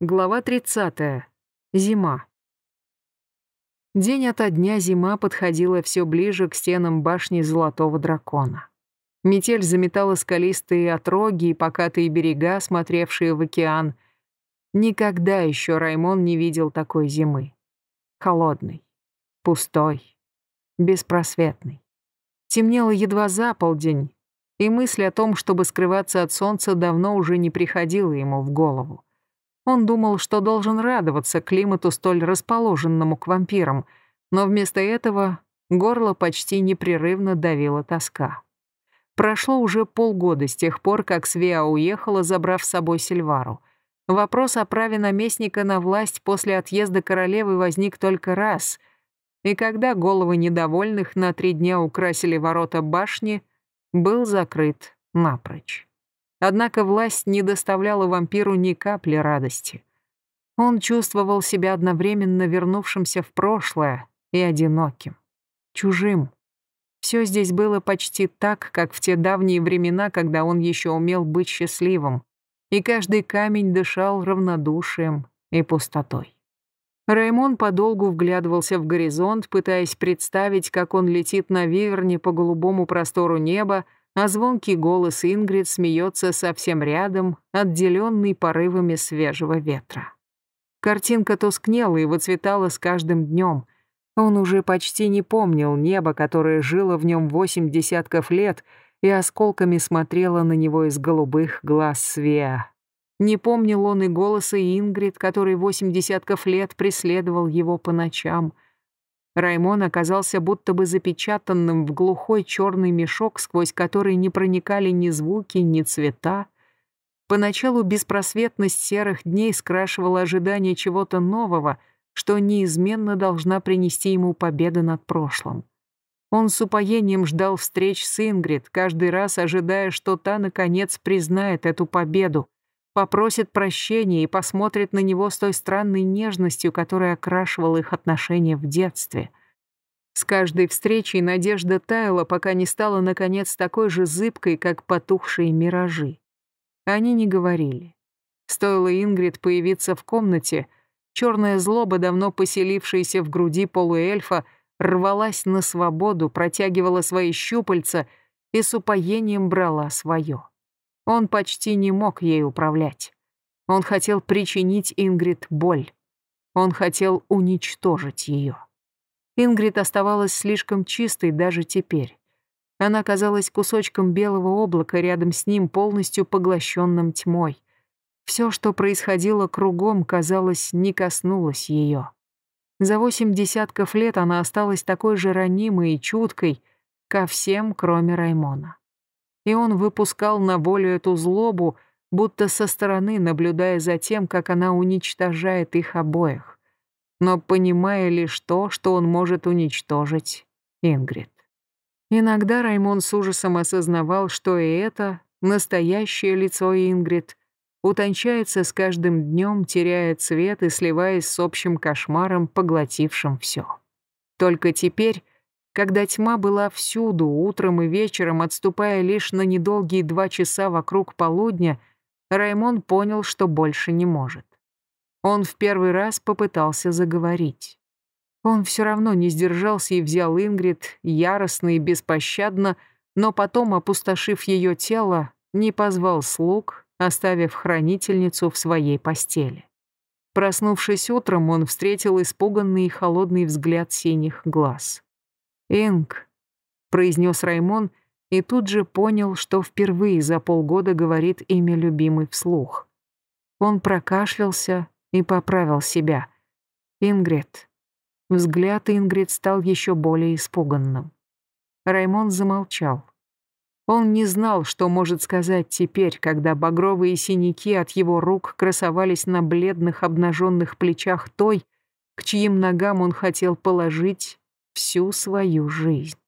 Глава 30. Зима. День ото дня зима подходила все ближе к стенам башни Золотого Дракона. Метель заметала скалистые отроги и покатые берега, смотревшие в океан. Никогда еще Раймон не видел такой зимы. Холодный, пустой, беспросветный. Темнело едва за полдень, и мысль о том, чтобы скрываться от солнца, давно уже не приходила ему в голову. Он думал, что должен радоваться климату, столь расположенному к вампирам, но вместо этого горло почти непрерывно давила тоска. Прошло уже полгода с тех пор, как Свеа уехала, забрав с собой Сильвару. Вопрос о праве наместника на власть после отъезда королевы возник только раз, и когда головы недовольных на три дня украсили ворота башни, был закрыт напрочь. Однако власть не доставляла вампиру ни капли радости. Он чувствовал себя одновременно вернувшимся в прошлое и одиноким, чужим. Все здесь было почти так, как в те давние времена, когда он еще умел быть счастливым, и каждый камень дышал равнодушием и пустотой. Раймон подолгу вглядывался в горизонт, пытаясь представить, как он летит на виверне по голубому простору неба, а звонкий голос Ингрид смеется совсем рядом, отделенный порывами свежего ветра. Картинка тускнела и выцветала с каждым днем. Он уже почти не помнил небо, которое жило в нем восемь десятков лет и осколками смотрело на него из голубых глаз Свеа. Не помнил он и голоса Ингрид, который восемь десятков лет преследовал его по ночам — Раймон оказался будто бы запечатанным в глухой черный мешок, сквозь который не проникали ни звуки, ни цвета. Поначалу беспросветность серых дней скрашивала ожидание чего-то нового, что неизменно должна принести ему победа над прошлым. Он с упоением ждал встреч с Ингрид, каждый раз ожидая, что та, наконец, признает эту победу, попросит прощения и посмотрит на него с той странной нежностью, которая окрашивала их отношения в детстве. С каждой встречей надежда таяла, пока не стала, наконец, такой же зыбкой, как потухшие миражи. Они не говорили. Стоило Ингрид появиться в комнате, черная злоба, давно поселившаяся в груди полуэльфа, рвалась на свободу, протягивала свои щупальца и с упоением брала свое. Он почти не мог ей управлять. Он хотел причинить Ингрид боль. Он хотел уничтожить ее. Ингрид оставалась слишком чистой даже теперь. Она казалась кусочком белого облака рядом с ним, полностью поглощенным тьмой. Все, что происходило кругом, казалось, не коснулось ее. За восемь десятков лет она осталась такой же ранимой и чуткой ко всем, кроме Раймона и он выпускал на волю эту злобу, будто со стороны наблюдая за тем, как она уничтожает их обоих, но понимая лишь то, что он может уничтожить Ингрид. Иногда Раймон с ужасом осознавал, что и это, настоящее лицо Ингрид, утончается с каждым днем, теряя цвет и сливаясь с общим кошмаром, поглотившим все. Только теперь когда тьма была всюду, утром и вечером, отступая лишь на недолгие два часа вокруг полудня, Раймон понял, что больше не может. Он в первый раз попытался заговорить. Он все равно не сдержался и взял Ингрид яростно и беспощадно, но потом, опустошив ее тело, не позвал слуг, оставив хранительницу в своей постели. Проснувшись утром, он встретил испуганный и холодный взгляд синих глаз. «Инг», — произнес Раймон, и тут же понял, что впервые за полгода говорит имя любимой вслух. Он прокашлялся и поправил себя. «Ингрид». Взгляд Ингрид стал еще более испуганным. Раймон замолчал. Он не знал, что может сказать теперь, когда багровые синяки от его рук красовались на бледных обнаженных плечах той, к чьим ногам он хотел положить всю свою жизнь.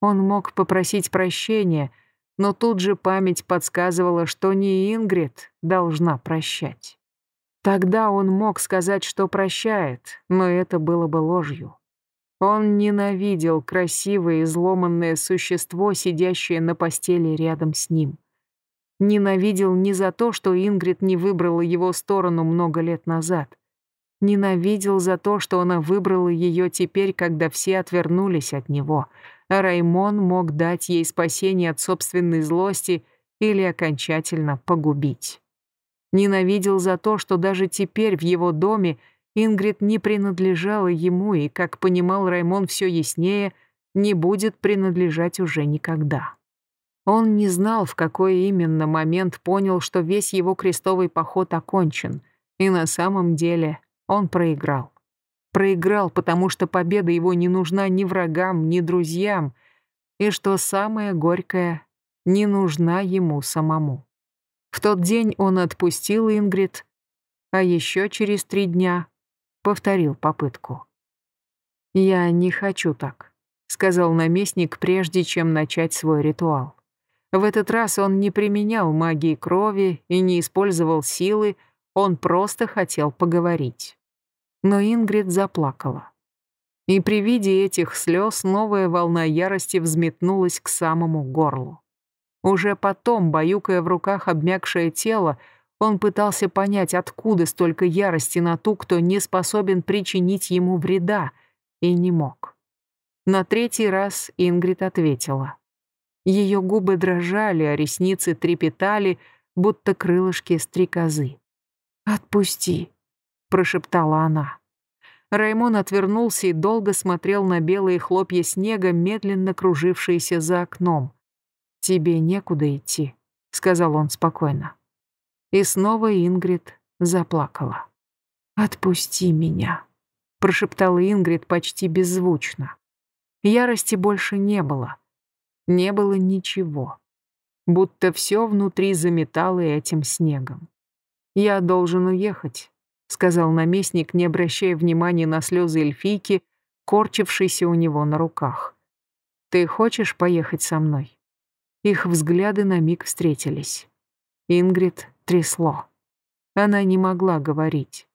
Он мог попросить прощения, но тут же память подсказывала, что не Ингрид должна прощать. Тогда он мог сказать, что прощает, но это было бы ложью. Он ненавидел красивое изломанное существо, сидящее на постели рядом с ним. Ненавидел не за то, что Ингрид не выбрала его сторону много лет назад. Ненавидел за то, что она выбрала ее теперь, когда все отвернулись от него, а Раймон мог дать ей спасение от собственной злости или окончательно погубить. Ненавидел за то, что даже теперь в его доме Ингрид не принадлежала ему и, как понимал Раймон все яснее, не будет принадлежать уже никогда. Он не знал, в какой именно момент понял, что весь его крестовый поход окончен, и на самом деле он проиграл. Проиграл, потому что победа его не нужна ни врагам, ни друзьям, и, что самое горькое, не нужна ему самому. В тот день он отпустил Ингрид, а еще через три дня повторил попытку. «Я не хочу так», — сказал наместник, прежде чем начать свой ритуал. В этот раз он не применял магии крови и не использовал силы, он просто хотел поговорить. Но Ингрид заплакала. И при виде этих слез новая волна ярости взметнулась к самому горлу. Уже потом, баюкая в руках обмякшее тело, он пытался понять, откуда столько ярости на ту, кто не способен причинить ему вреда, и не мог. На третий раз Ингрид ответила. Ее губы дрожали, а ресницы трепетали, будто крылышки стрекозы. «Отпусти», — прошептала она. Раймон отвернулся и долго смотрел на белые хлопья снега, медленно кружившиеся за окном. «Тебе некуда идти», — сказал он спокойно. И снова Ингрид заплакала. «Отпусти меня», — прошептала Ингрид почти беззвучно. Ярости больше не было не было ничего. Будто все внутри заметало этим снегом. «Я должен уехать», — сказал наместник, не обращая внимания на слезы эльфийки, корчившейся у него на руках. «Ты хочешь поехать со мной?» Их взгляды на миг встретились. Ингрид трясло. Она не могла говорить.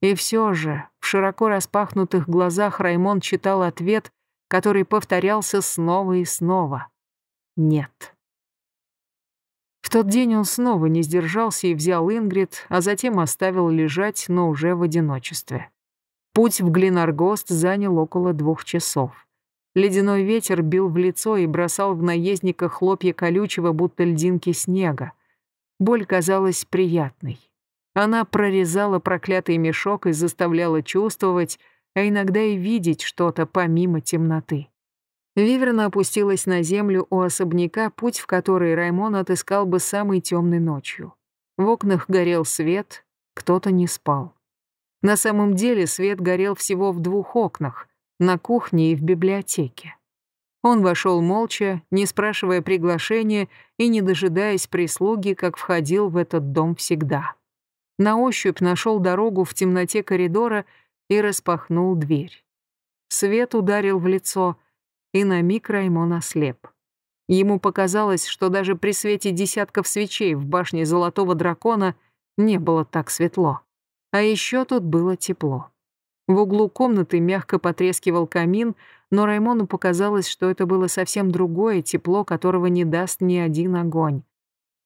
И все же в широко распахнутых глазах Раймон читал ответ, который повторялся снова и снова нет. Тот день он снова не сдержался и взял Ингрид, а затем оставил лежать, но уже в одиночестве. Путь в Глинаргост занял около двух часов. Ледяной ветер бил в лицо и бросал в наездника хлопья колючего, будто льдинки снега. Боль казалась приятной. Она прорезала проклятый мешок и заставляла чувствовать, а иногда и видеть что-то помимо темноты. Виверна опустилась на землю у особняка, путь в который Раймон отыскал бы самой темной ночью. В окнах горел свет, кто-то не спал. На самом деле свет горел всего в двух окнах, на кухне и в библиотеке. Он вошел молча, не спрашивая приглашения и не дожидаясь прислуги, как входил в этот дом всегда. На ощупь нашел дорогу в темноте коридора и распахнул дверь. Свет ударил в лицо — и на миг Раймон ослеп. Ему показалось, что даже при свете десятков свечей в башне Золотого Дракона не было так светло. А еще тут было тепло. В углу комнаты мягко потрескивал камин, но Раймону показалось, что это было совсем другое тепло, которого не даст ни один огонь.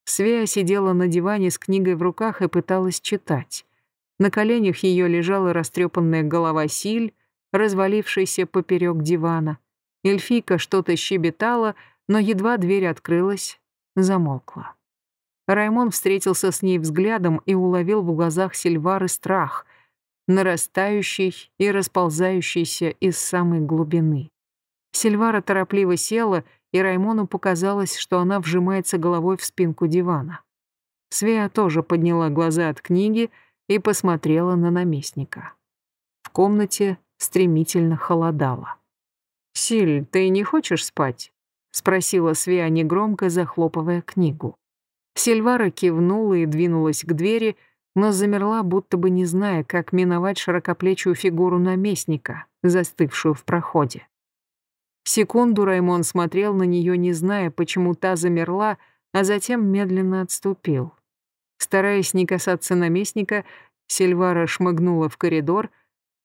Свея сидела на диване с книгой в руках и пыталась читать. На коленях ее лежала растрепанная голова Силь, развалившаяся поперек дивана. Эльфийка что-то щебетала, но едва дверь открылась, замолкла. Раймон встретился с ней взглядом и уловил в глазах Сильвары страх, нарастающий и расползающийся из самой глубины. Сильвара торопливо села, и Раймону показалось, что она вжимается головой в спинку дивана. Свея тоже подняла глаза от книги и посмотрела на наместника. В комнате стремительно холодало. «Силь, ты не хочешь спать?» — спросила Свеа негромко, захлопывая книгу. Сильвара кивнула и двинулась к двери, но замерла, будто бы не зная, как миновать широкоплечую фигуру наместника, застывшую в проходе. Секунду Раймон смотрел на нее, не зная, почему та замерла, а затем медленно отступил. Стараясь не касаться наместника, Сильвара шмыгнула в коридор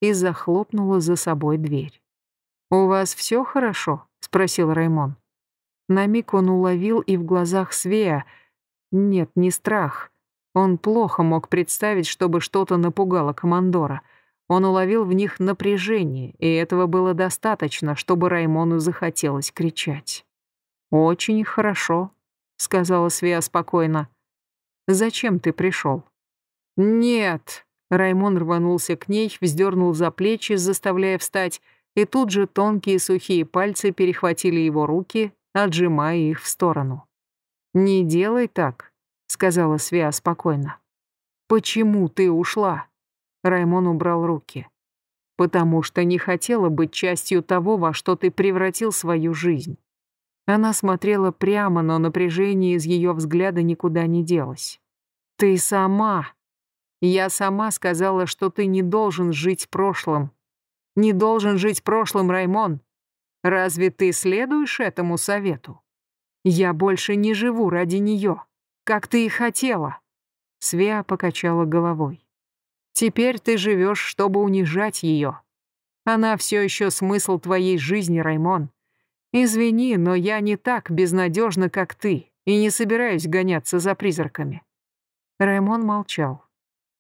и захлопнула за собой дверь. «У вас все хорошо?» — спросил Раймон. На миг он уловил и в глазах Свея, Нет, не страх. Он плохо мог представить, чтобы что-то напугало командора. Он уловил в них напряжение, и этого было достаточно, чтобы Раймону захотелось кричать. «Очень хорошо», — сказала Свия спокойно. «Зачем ты пришел?» «Нет», — Раймон рванулся к ней, вздернул за плечи, заставляя встать, и тут же тонкие сухие пальцы перехватили его руки, отжимая их в сторону. «Не делай так», — сказала Свия спокойно. «Почему ты ушла?» Раймон убрал руки. «Потому что не хотела быть частью того, во что ты превратил свою жизнь». Она смотрела прямо, но напряжение из ее взгляда никуда не делось. «Ты сама!» «Я сама сказала, что ты не должен жить прошлым. Не должен жить прошлым, Раймон. Разве ты следуешь этому совету?» Я больше не живу ради нее, как ты и хотела. Свеа покачала головой. Теперь ты живешь, чтобы унижать ее. Она все еще смысл твоей жизни, Раймон. Извини, но я не так безнадежна, как ты, и не собираюсь гоняться за призраками. Раймон молчал.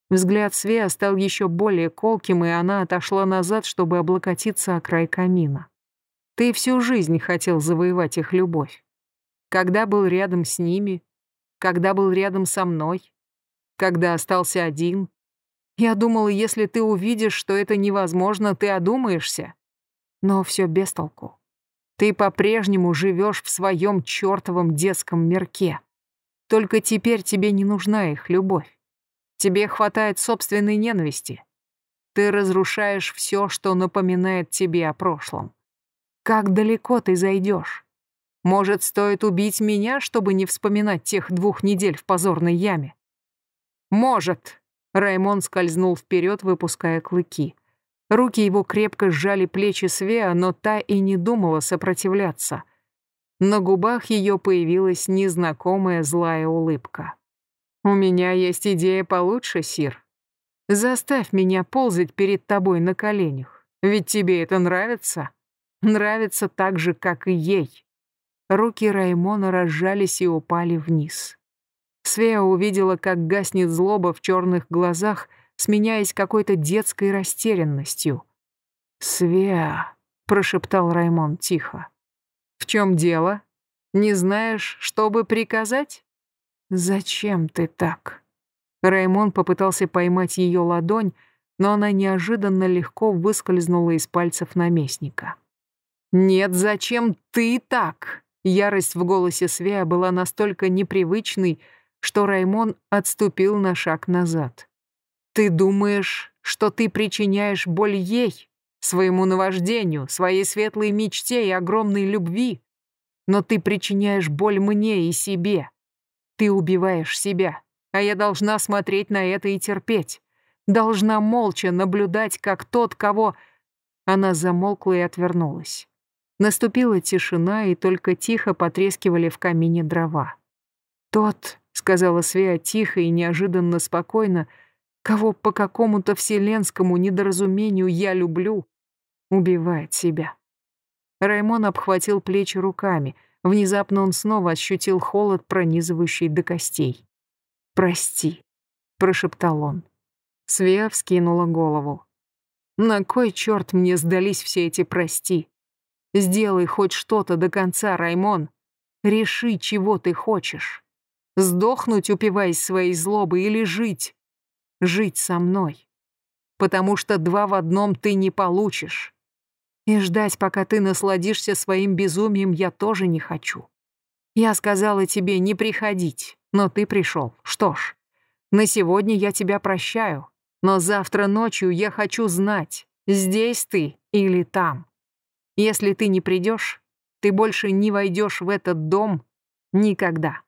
Взгляд Свеа стал еще более колким, и она отошла назад, чтобы облокотиться о край камина. Ты всю жизнь хотел завоевать их любовь когда был рядом с ними, когда был рядом со мной, когда остался один. Я думала, если ты увидишь, что это невозможно, ты одумаешься. Но все без толку. Ты по-прежнему живешь в своем чертовом детском мирке. Только теперь тебе не нужна их любовь. Тебе хватает собственной ненависти. Ты разрушаешь все, что напоминает тебе о прошлом. Как далеко ты зайдешь? Может, стоит убить меня, чтобы не вспоминать тех двух недель в позорной яме? Может. Раймон скользнул вперед, выпуская клыки. Руки его крепко сжали плечи Свеа, но та и не думала сопротивляться. На губах ее появилась незнакомая злая улыбка. «У меня есть идея получше, Сир. Заставь меня ползать перед тобой на коленях, ведь тебе это нравится. Нравится так же, как и ей». Руки Раймона разжались и упали вниз. Свея увидела, как гаснет злоба в черных глазах, сменяясь какой-то детской растерянностью. «Свея», — прошептал Раймон тихо. «В чем дело? Не знаешь, что бы приказать?» «Зачем ты так?» Раймон попытался поймать ее ладонь, но она неожиданно легко выскользнула из пальцев наместника. «Нет, зачем ты так?» Ярость в голосе Свея была настолько непривычной, что Раймон отступил на шаг назад. «Ты думаешь, что ты причиняешь боль ей, своему наваждению, своей светлой мечте и огромной любви? Но ты причиняешь боль мне и себе. Ты убиваешь себя, а я должна смотреть на это и терпеть. Должна молча наблюдать, как тот, кого...» Она замолкла и отвернулась. Наступила тишина, и только тихо потрескивали в камине дрова. «Тот», — сказала Свея тихо и неожиданно спокойно, «кого по какому-то вселенскому недоразумению я люблю, убивает себя». Раймон обхватил плечи руками. Внезапно он снова ощутил холод, пронизывающий до костей. «Прости», — прошептал он. Свея вскинула голову. «На кой черт мне сдались все эти «прости»? Сделай хоть что-то до конца, Раймон. Реши, чего ты хочешь. Сдохнуть, упиваясь своей злобой, или жить? Жить со мной. Потому что два в одном ты не получишь. И ждать, пока ты насладишься своим безумием, я тоже не хочу. Я сказала тебе не приходить, но ты пришел. Что ж, на сегодня я тебя прощаю, но завтра ночью я хочу знать, здесь ты или там. Если ты не придешь, ты больше не войдешь в этот дом никогда.